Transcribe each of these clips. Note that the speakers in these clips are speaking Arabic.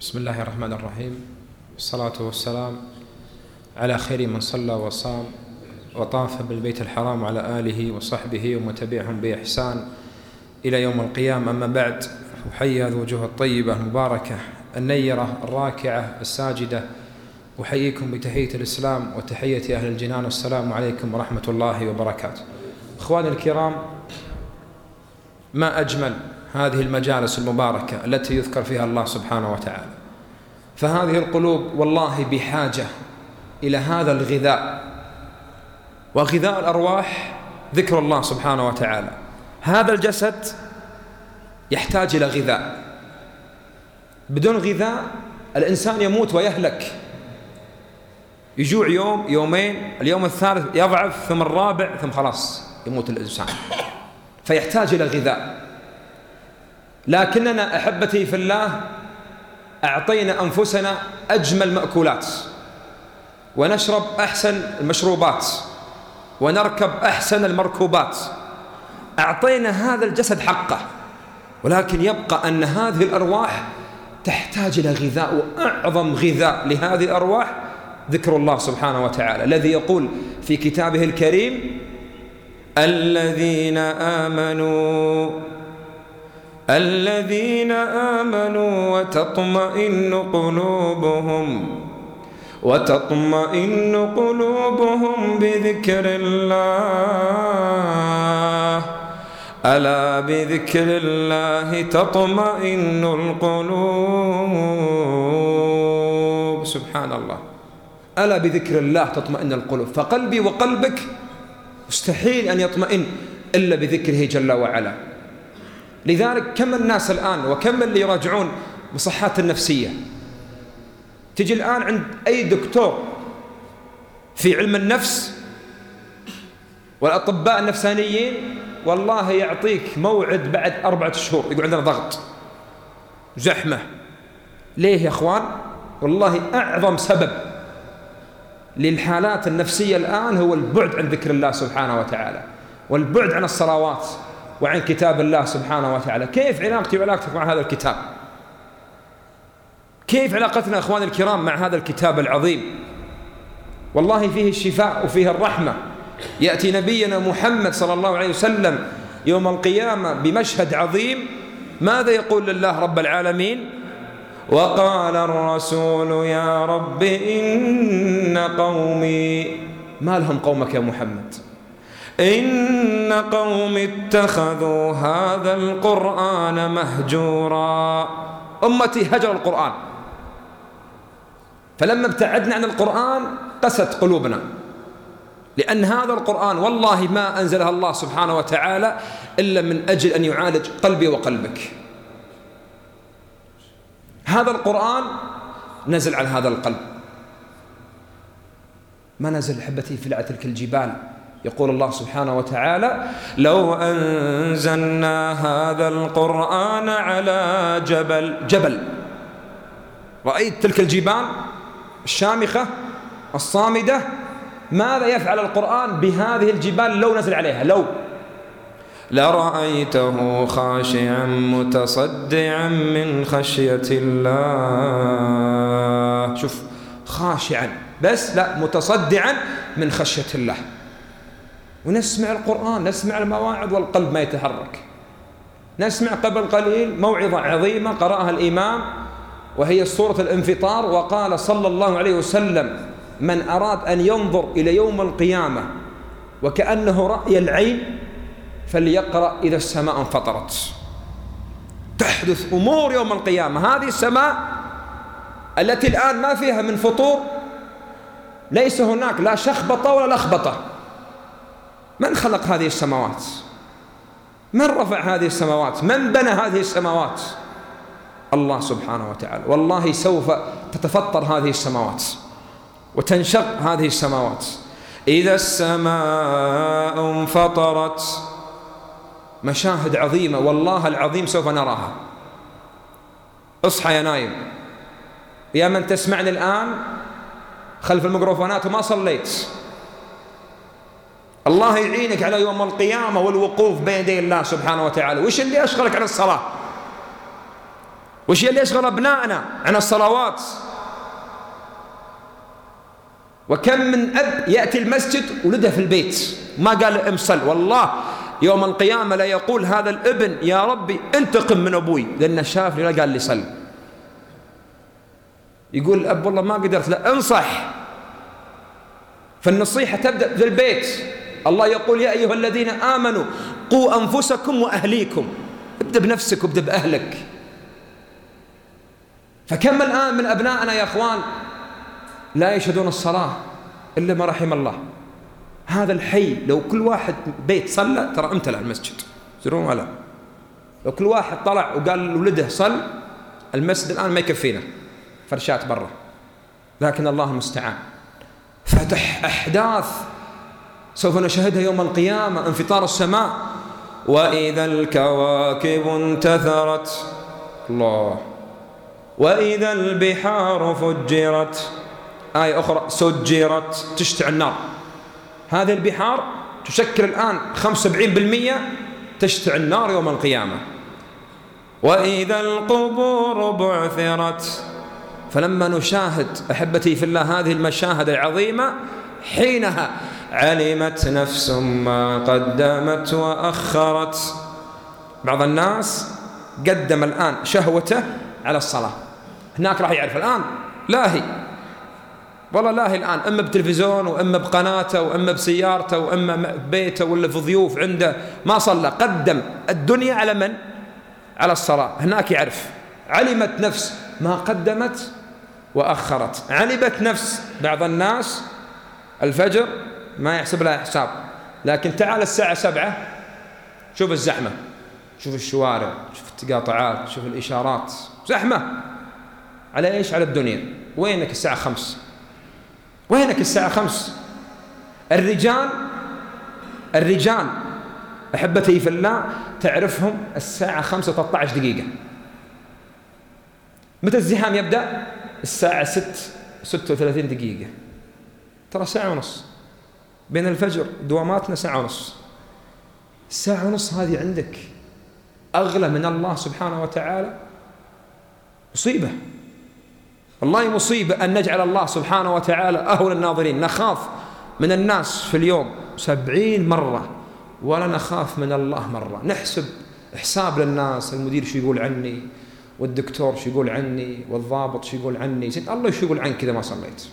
بسم الله الرحمن الرحيم. والصلاة والسلام على خير من صلى وصام وطاف بالبيت الحرام وعلى آله وصحبه ومن تبعهم بإحسان إلى يوم القيامة. أما بعد أحيي الوجوه الطيبة المباركة النيرة الراكعة الساجدة. أحييكم بتحية الإسلام وتحية أهل الجنان. والسلام عليكم ورحمة الله وبركاته. إخواني الكرام ما أجمل هذه المجالس المباركة التي يذكر فيها الله سبحانه وتعالى. فهذه القلوب والله بحاجة إلى هذا الغذاء. وغذاء الأرواح ذكر الله سبحانه وتعالى. هذا الجسد يحتاج إلى غذاء. بدون غذاء الإنسان يموت ويهلك. يجوع يوم يومين اليوم الثالث يضعف ثم الرابع ثم خلاص يموت الإنسان. فيحتاج إلى غذاء. لكننا أحبتي في الله أعطينا أنفسنا أجمل مأكولات. ونشرب أحسن المشروبات ونركب أحسن المركوبات. أعطينا هذا الجسد حقه ولكن يبقى أن هذه الأرواح تحتاج إلى غذاء وأعظم غذاء لهذه الأرواح ذكر الله سبحانه وتعالى الذي يقول في كتابه الكريم الذين آمنوا الذين آمنوا وتطمئن قلوبهم وتطمئن قلوبهم بذكر الله. ألا بذكر الله تطمئن القلوب. سبحان الله ألا بذكر الله تطمئن القلوب. فقلبي وقلبك مستحيل أن يطمئن إلا بذكره جل وعلا. لذلك كم الناس الآن وكم اللي يراجعون مصحات النفسية؟ تجي الآن عند أي دكتور في علم النفس والأطباء النفسانيين والله يعطيك موعد بعد أربعة شهور يقول عندنا ضغط زحمة. ليه يا أخوان؟ والله أعظم سبب للحالات النفسية الآن هو البعد عن ذكر الله سبحانه وتعالى والبعد عن الصلوات. وعن كتاب الله سبحانه وتعالى. كيف علاقتي وعلاقتك مع هذا الكتاب؟ كيف علاقتنا أخواني الكرام مع هذا الكتاب العظيم؟ والله فيه الشفاء وفيه الرحمة. يأتي نبينا محمد صلى الله عليه وسلم يوم القيامة بمشهد عظيم. ماذا يقول لله رب العالمين؟ وقال الرسول يا رب إن قومي ما لهم قومك يا محمد؟ إن قوم اتخذوا هذا القرآن مهجورا. أمتي هجر القرآن. فلما ابتعدنا عن القرآن قست قلوبنا. لأن هذا القرآن والله ما أنزلها الله سبحانه وتعالى إلا من أجل أن يعالج قلبي وقلبك. هذا القرآن نزل على هذا القلب. ما نزل حبتي في تلك الجبال. يقول الله سبحانه وتعالى لو أنزلنا هذا القرآن على جبل جبل. رأيت تلك الجبال الشامخة الصامدة؟ ماذا يفعل القرآن بهذه الجبال لو نزل عليها؟ لو. لرأيته خاشعا متصدعا من خشية الله. شوف خاشعا. بس لا متصدعا من خشية الله. ونسمع القرآن نسمع المواعظ والقلب ما يتحرك. نسمع قبل قليل موعظة عظيمة قرأها الإمام وهي سورة الانفطار وقال صلى الله عليه وسلم من أراد أن ينظر إلى يوم القيامة وكأنه رأي العين فليقرأ إذا السماء انفطرت. تحدث أمور يوم القيامة. هذه السماء التي الآن ما فيها من فطور ليس هناك لا شخبطة ولا لخبطة. من خلق هذه السماوات؟ من رفع هذه السماوات؟ من بنى هذه السماوات؟ الله سبحانه وتعالى. والله سوف تتفطر هذه السماوات وتنشق هذه السماوات. إذا السماء انفطرت مشاهد عظيمة والله العظيم سوف نراها. اصحى يا نايم. يا من تسمعني الآن خلف الميكروفونات وما صليت. الله يعينك على يوم القيامة والوقوف بين يدي الله سبحانه وتعالى. وش اللي أشغلك عن الصلاة؟ وش اللي يشغل أبنائنا عن الصلوات؟ وكم من أب يأتي المسجد ولده في البيت. ما قال ام صل والله يوم القيامة لا يقول هذا الابن يا ربي انتقم من أبوي. لأنه شافني لا قال لي صل. يقول الأب والله ما قدرت لا انصح. فالنصيحة تبدأ في البيت. الله يقول يا أيها الذين آمنوا قوا أنفسكم وأهليكم. ابدأ بنفسك وابدأ بأهلك. فكم الآن من أبنائنا يا أخوان لا يشهدون الصلاة إلا ما رحم الله. هذا الحي لو كل واحد بيت صلى ترى امتلأ المسجد. زرون ولا؟ لو كل واحد طلع وقال لولده صل المسجد الآن ما يكفينا. فرشات برا. لكن الله المستعان فتح أحداث سوف نشاهدها يوم القيامة انفطار السماء. وإذا الكواكب انتثرت الله. وإذا البحار فجرت آية أخرى سجرت تشتعل النار. هذه البحار تشكل الآن 75% تشتعل النار يوم القيامة. وإذا القبور بعثرت فلما نشاهد أحبتي في الله هذه المشاهد العظيمة حينها علمت نفس ما قدمت وأخرت. بعض الناس قدم الآن شهوته على الصلاة. هناك راح يعرف الآن لاهي والله لاهي الآن. إما بتلفزيون وإما بقناته وإما بسيارته وإما ببيته ولا في ضيوف عنده ما صلى. قدم. الدنيا على من؟ على الصلاة. هناك يعرف. علمت نفس ما قدمت وأخرت. علمت نفس. بعض الناس الفجر ما يحسب لها حساب. لكن تعال الساعة سبعة شوف الزحمة شوف الشوارع شوف التقاطعات شوف الإشارات. زحمة. على إيش؟ على الدنيا. وينك الساعة خمس؟ وينك الساعة خمس؟ الرجال الرجال أحبتي في الله تعرفهم الساعة خمسة 13 دقيقة. متى الزحام يبدأ؟ الساعة ست ستة وثلاثين دقيقة. ترى ساعة ونص. بين الفجر دواماتنا ساعة ونص. الساعة ونص هذه عندك أغلى من الله سبحانه وتعالى؟ مصيبة. والله مصيبة أن نجعل الله سبحانه وتعالى أهون الناظرين. نخاف من الناس في اليوم سبعين مرة ولا نخاف من الله مرة. نحسب حساب للناس المدير شو يقول عني؟ والدكتور شو يقول عني؟ والضابط شو يقول عني؟ الله شو يقول عنك إذا ما صليت؟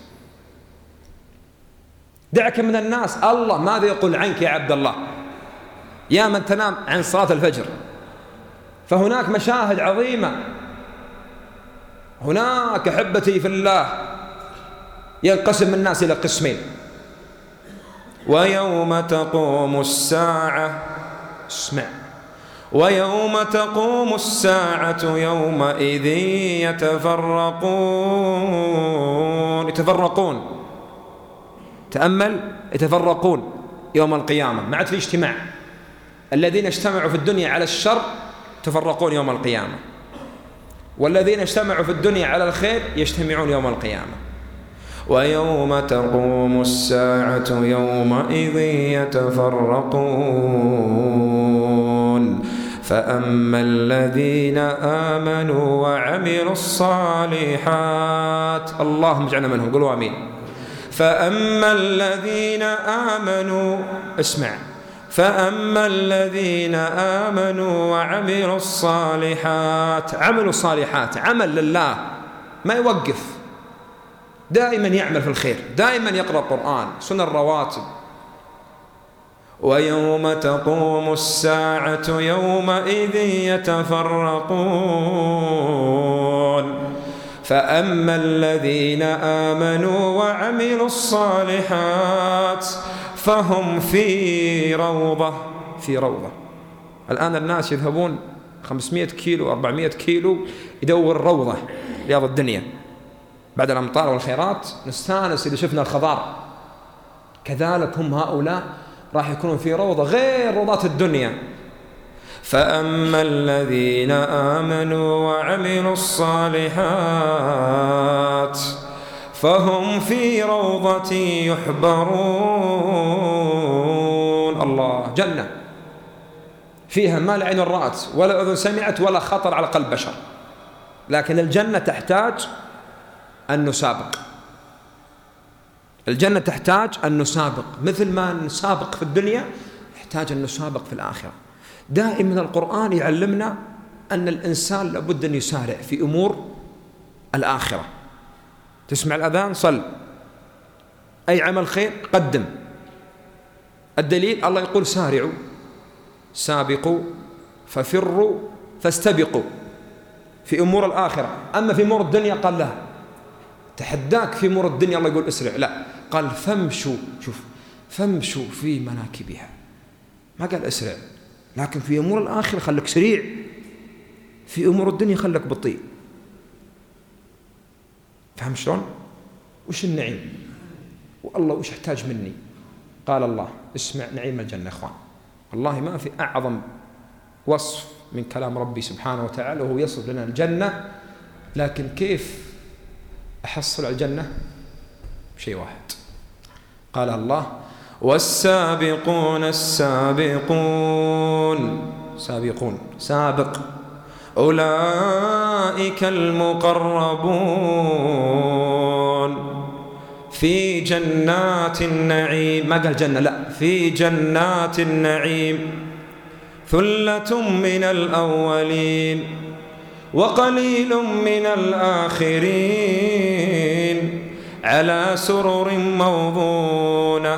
دعك من الناس. الله ماذا يقول عنك يا عبد الله؟ يا من تنام عن صلاة الفجر. فهناك مشاهد عظيمة. هناك أحبتي في الله ينقسم الناس إلى قسمين. ويوم تقوم الساعة اسمع. ويوم تقوم الساعة يومئذ يتفرقون. يتفرقون. تأمل يتفرقون يوم القيامة ما عاد في اجتماع الذين اجتمعوا في الدنيا على الشر تفرقون يوم القيامة. والذين اجتمعوا في الدنيا على الخير يجتمعون يوم القيامة. ويوم تقوم الساعة يومئذ يتفرقون. فأما الذين آمنوا وعملوا الصالحات اللهم اجعلنا منهم قولوا آمين. فأما الذين آمنوا اسمع. فأما الذين آمنوا وعملوا الصالحات عملوا الصالحات عمل لله ما يوقف. دائما يعمل في الخير دائما يقرأ القرآن سنة الرواتب. ويوم تقوم الساعة يومئذ يتفرقون. فأما الذين آمنوا وعملوا الصالحات فهم في روضة في روضة. الآن الناس يذهبون 500 كيلو 400 كيلو يدور روضة رياض الدنيا. بعد الأمطار والخيرات نستأنس إذا شفنا الخضار. كذلك هم هؤلاء راح يكونون في روضة غير روضات الدنيا. فأما الذين آمنوا وعملوا الصالحات فهم في روضة يحبرون. الله جنة. فيها ما لا عين رأت ولا أذن سمعت ولا خطر على قلب بشر. لكن الجنة تحتاج أن نسابق. الجنة تحتاج أن نسابق. مثل ما نسابق في الدنيا يحتاج أن نسابق في الآخرة. دائما القرآن يعلمنا أن الإنسان لابد أن يسارع في أمور الآخرة. تسمع الأذان؟ صل. أي عمل خير؟ قدم. الدليل؟ الله يقول سارعوا سابقوا ففروا فاستبقوا في أمور الآخرة. أما في أمور الدنيا؟ قال لا. تحداك في أمور الدنيا؟ الله يقول اسرع. لا. قال فامشوا شوف فامشوا في مناكبها. ما قال اسرع؟ لكن في أمور الآخرة خلك سريع في أمور الدنيا خلك بطيء فهم شلون؟ وش النعيم؟ والله وش يحتاج مني؟ قال الله اسمع نعيم الجنة يا إخوان والله ما في أعظم وصف من كلام ربي سبحانه وتعالى وهو يصف لنا الجنة لكن كيف أحصل على الجنة شيء واحد قال الله والسابقون السابقون. سابقون. سابق. أولئك المقربون. في جنات النعيم. ما قال جنة؟ لا. في جنات النعيم. ثلة من الأولين وقليل من الآخرين. على سرر موضونة.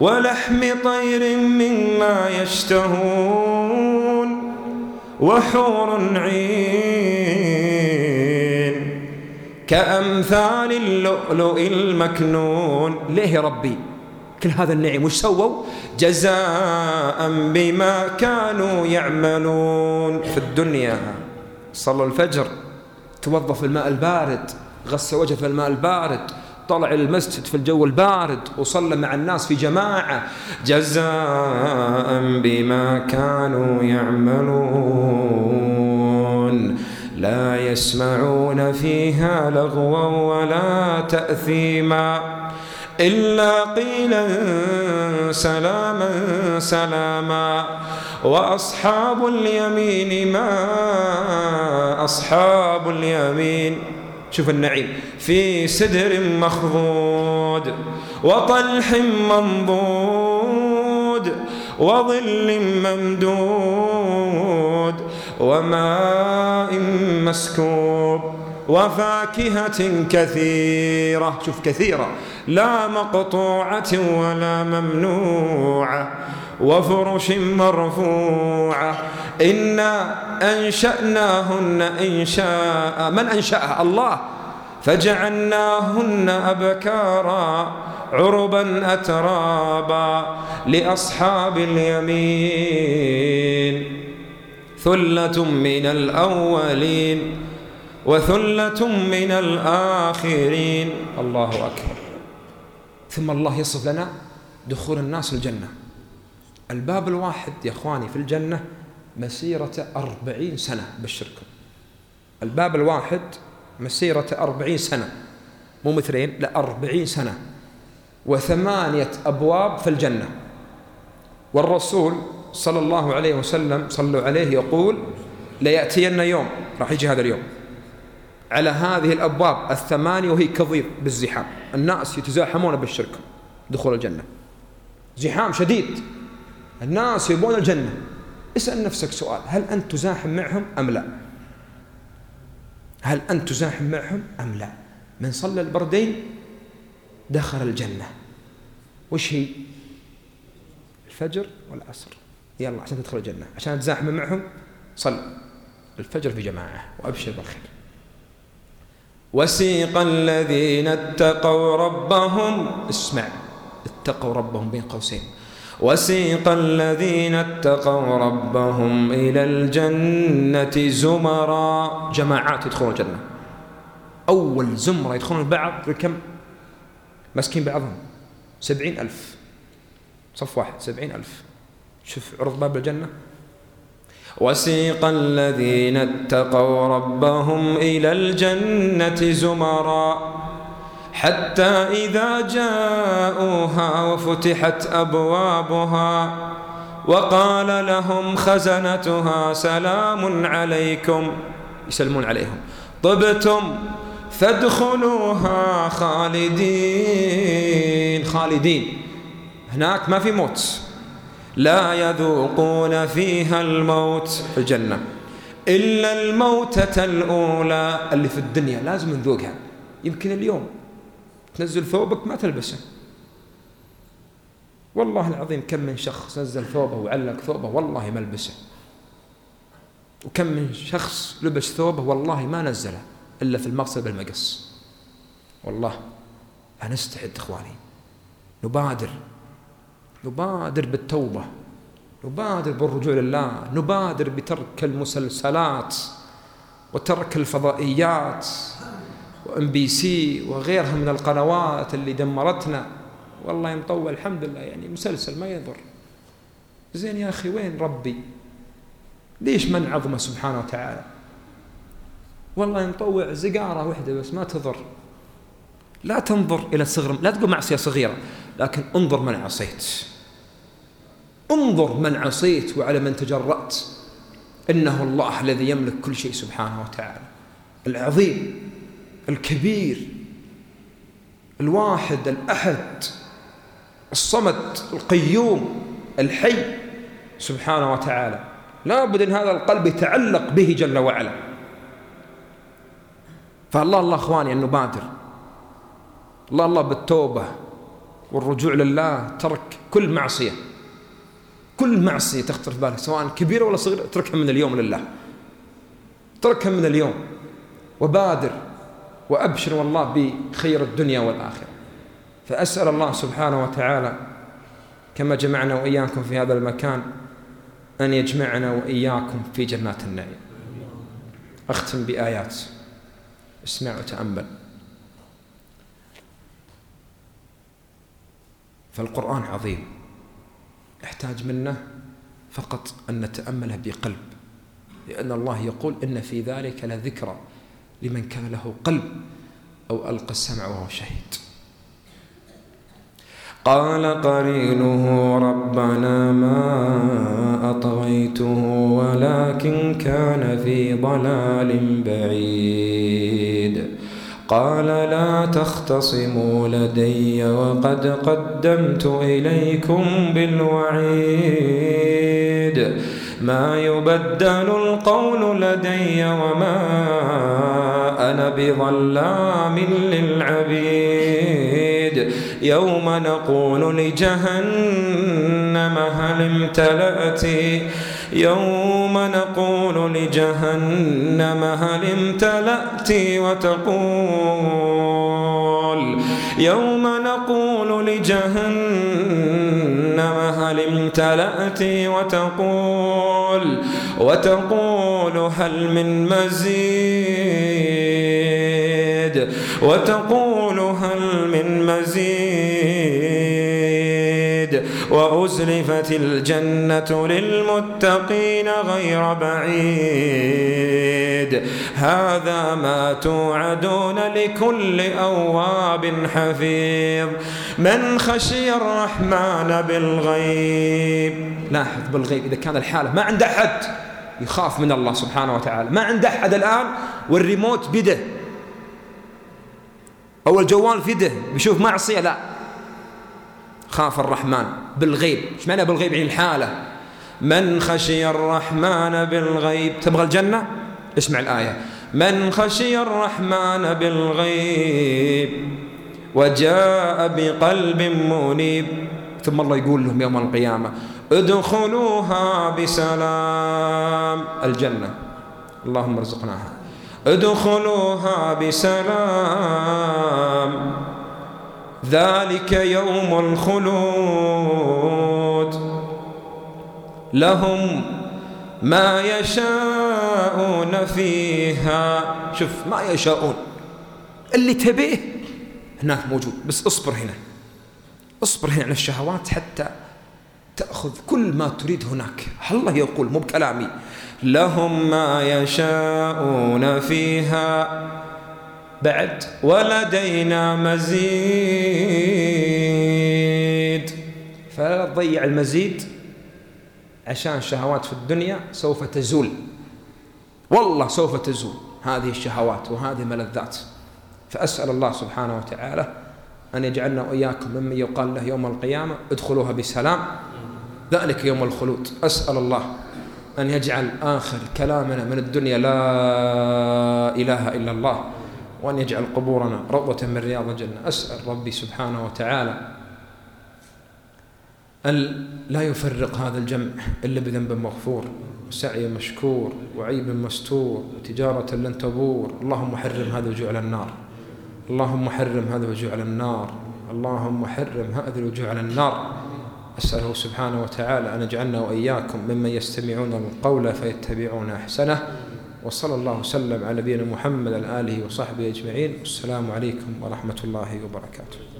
ولحم طير مما يشتهون وحور عين كأمثال اللؤلؤ المكنون. ليه ربي؟ كل هذا النعيم وش سووا؟ جزاء بما كانوا يعملون. في الدنيا صلوا الفجر توظف الماء البارد غسل وجهه في الماء البارد طلع المسجد في الجو البارد وصلى مع الناس في جماعة جزاء بما كانوا يعملون. لا يسمعون فيها لغوا ولا تأثيما إلا قيلا سلاما سلاما. وأصحاب اليمين ما أصحاب اليمين شوف النعيم. في سدر مخضود وطلح منضود وظل ممدود وماء مسكوب وفاكهة كثيرة. شوف كثيرة. لا مقطوعة ولا ممنوعة. وفرش مرفوعة. إنا أنشأناهن إنشاء. من أنشأها؟ الله. فجعلناهن أبكارا عربا أترابا لأصحاب اليمين. ثلة من الأولين وثلة من الآخرين. الله أكبر. ثم الله يصف لنا دخول الناس الجنة. الباب الواحد يا أخواني في الجنة مسيرة أربعين سنة بشركم الباب الواحد مسيرة أربعين سنة. مو مترين لا أربعين سنة. وثمانية أبواب في الجنة. والرسول صلى الله عليه وسلم صلوا عليه يقول ليأتين يوم. راح يجي هذا اليوم. على هذه الأبواب الثمانية وهي كضيض بالزحام. الناس يتزاحمون بالشرك دخول الجنة. زحام شديد. الناس يبون الجنة. اسأل نفسك سؤال هل أنت تزاحم معهم أم لا؟ هل أنت تزاحم معهم أم لا؟ من صلى البردين دخل الجنة. وش هي؟ الفجر والعصر. يلا عشان تدخل الجنة. عشان تزاحم معهم صل. الفجر في جماعة وأبشر بالخير. وسيق الذين اتقوا ربهم اسمع اتقوا ربهم بين قوسين. وسيق الذين اتقوا ربهم إلى الجنة زمرا. جماعات يدخلون الجنة. أول زمرة يدخلون البعض كم مسكين بعضهم. سبعين ألف. صف واحد سبعين ألف. شوف عرض باب الجنة. وسيق الذين اتقوا ربهم إلى الجنة زمرا. حتى إذا جاءوها وفتحت أبوابها وقال لهم خزنتها سلام عليكم يسلمون عليهم طبتم فادخلوها خالدين خالدين. هناك ما في موت. لا يذوقون فيها الموت في الجنة. إلا الموتة الأولى اللي في الدنيا لازم نذوقها. يمكن اليوم تنزل ثوبك ما تلبسه. والله العظيم كم من شخص نزل ثوبه وعلق ثوبه والله ما لبسه. وكم من شخص لبس ثوبه والله ما نزله إلا في المغسل بالمقص. والله فنستعد إخواني. نبادر. نبادر بالتوبة. نبادر بالرجوع لله نبادر بترك المسلسلات وترك الفضائيات. وام بي سي وغيرها من القنوات اللي دمرتنا. والله مطول الحمد لله. يعني مسلسل ما يضر. زين يا أخي وين ربي؟ ليش من عظمه سبحانه وتعالى؟ والله مطوع زقارة واحدة بس ما تضر. لا تنظر إلى صغر لا تقول معصية صغيرة لكن انظر من عصيت. انظر من عصيت وعلى من تجرأت. إنه الله الذي يملك كل شيء سبحانه وتعالى. العظيم. الكبير الواحد الأحد الصمد القيوم الحي. سبحانه وتعالى. لا بد أن هذا القلب يتعلق به جل وعلا. فالله الله أخواني أن نبادر الله الله بالتوبة والرجوع لله ترك كل معصية. كل معصية تخطر في بالك سواء كبيرة ولا صغيرة اتركها من اليوم لله. اتركها من اليوم. وبادر. وأبشر والله بخير الدنيا والآخرة. فأسأل الله سبحانه وتعالى كما جمعنا وإياكم في هذا المكان أن يجمعنا وإياكم في جنات النعيم. أختم بآيات. اسمع وتأمل. فالقرآن عظيم. يحتاج منا فقط أن نتأمله بقلب. لأن الله يقول إن في ذلك لذكرى. لمن كان له قلب أو ألقى السمع وهو شهيد. قال قرينه ربنا ما أطغيته ولكن كان في ضلال بعيد. قال لا تختصموا لدي وقد قدمت إليكم بالوعيد. ما يبدل القول لدي وما أنا بظلام للعبيد. يوم نقول لجهنم هل امتلأت؟ يوم نقول لجهنم هل امتلأت وتقول؟ يوم نقول لجهنم هل امتلأت وتقول وتقول هل من مزيد؟ وتقول هل من مزيد؟ وأزلفت الجنة للمتقين غير بعيد. هذا ما توعدون لكل أواب حفيظ. من خشي الرحمن بالغيب. لاحظ بالغيب إذا كان الحالة ما عند أحد يخاف من الله سبحانه وتعالى. ما عند أحد الآن والريموت بده. أو الجوال في يده بيشوف معصية لا. خاف الرحمن بالغيب. إيش معنى بالغيب؟ يعني الحالة. من خشي الرحمن بالغيب. تبغى الجنة؟ اسمع الآية. من خشي الرحمن بالغيب وجاء بقلب منيب. ثم الله يقول لهم يوم القيامة ادخلوها بسلام. الجنة. اللهم ارزقناها. ادخلوها بسلام. ذلك يوم الخلود. لهم ما يشاءون فيها. شوف ما يشاءون. اللي تبيه هناك موجود. بس اصبر هنا. اصبر هنا على الشهوات حتى تأخذ كل ما تريد هناك. الله يقول مو بكلامي. لهم ما يشاءون فيها. بعد ولدينا مزيد. فلا تضيع المزيد عشان شهوات في الدنيا سوف تزول. والله سوف تزول هذه الشهوات وهذه ملذات. فأسأل الله سبحانه وتعالى أن يجعلنا وإياكم ممن يقال له يوم القيامة ادخلوها بسلام. ذلك يوم الخلود. أسأل الله أن يجعل آخر كلامنا من الدنيا لا إله إلا الله. وأن يجعل قبورنا روضة من رياض الجنة. أسأل ربي سبحانه وتعالى أن لا يفرق هذا الجمع إلا بذنب مغفور وسعي مشكور وعيب مستور وتجارة لن تبور. اللهم حرم هذا على النار. اللهم حرم هذا على النار. اللهم حرم هذا على النار. أسأله سبحانه وتعالى أن يجعلنا وإياكم ممن يستمعون القول فيتبعون أحسنه. وصلى الله وسلم على نبينا محمد آله وصحبه أجمعين. والسلام عليكم ورحمة الله وبركاته.